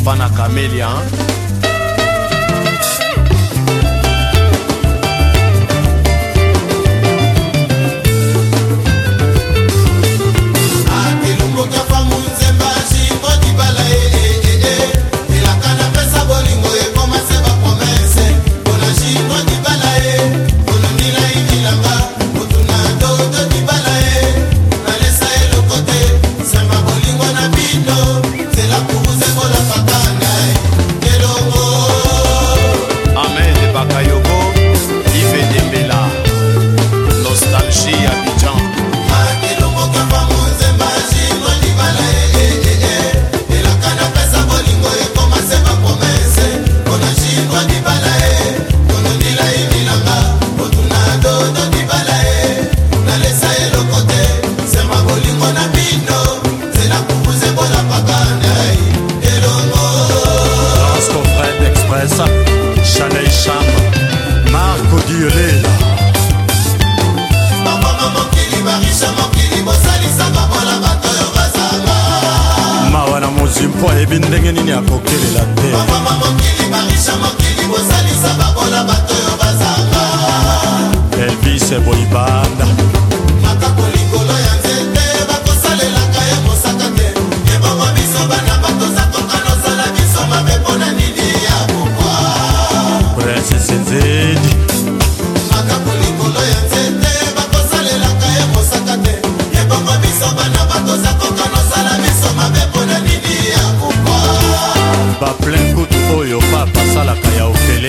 afana a hein? mpo ayebi ndenge nini akokelela te bamama mokili barisha mokili bosalisa babola bato oyo bazanga elvis eboyi banda makako likolo ya nzete bakosalelaka ye mosaka te ebongo biso bana batoza kokanosala biso mabe mpo na nini ya kokwa prince senzedi baplein kutu oyo papa asalaka ya ofele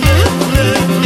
Thank you.